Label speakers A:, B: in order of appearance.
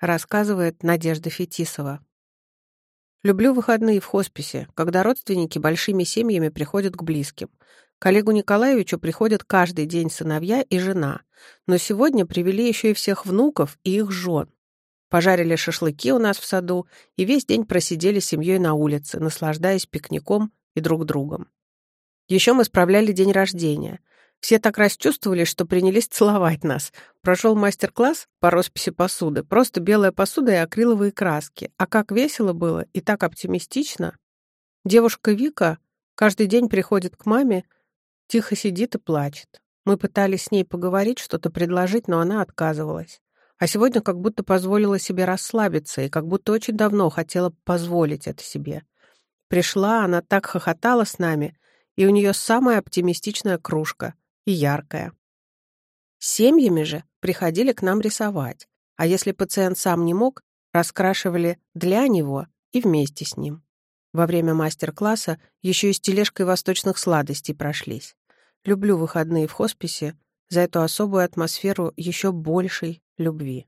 A: рассказывает Надежда Фетисова. Люблю выходные в хосписе, когда родственники большими семьями приходят к близким. К Олегу Николаевичу приходят каждый день сыновья и жена, но сегодня привели еще и всех внуков и их жен. Пожарили шашлыки у нас в саду и весь день просидели семьей на улице, наслаждаясь пикником и друг другом. Еще мы справляли день рождения. Все так расчувствовались, что принялись целовать нас. Прошел мастер-класс по росписи посуды. Просто белая посуда и акриловые краски. А как весело было и так оптимистично. Девушка Вика каждый день приходит к маме, тихо сидит и плачет. Мы пытались с ней поговорить, что-то предложить, но она отказывалась. А сегодня как будто позволила себе расслабиться и как будто очень давно хотела позволить это себе. Пришла, она так хохотала с нами, и у нее самая оптимистичная кружка — и яркая. Семьями же приходили к нам рисовать, а если пациент сам не мог, раскрашивали для него и вместе с ним. Во время мастер-класса еще и с тележкой восточных сладостей прошлись. Люблю выходные в хосписе за эту особую атмосферу еще большей любви.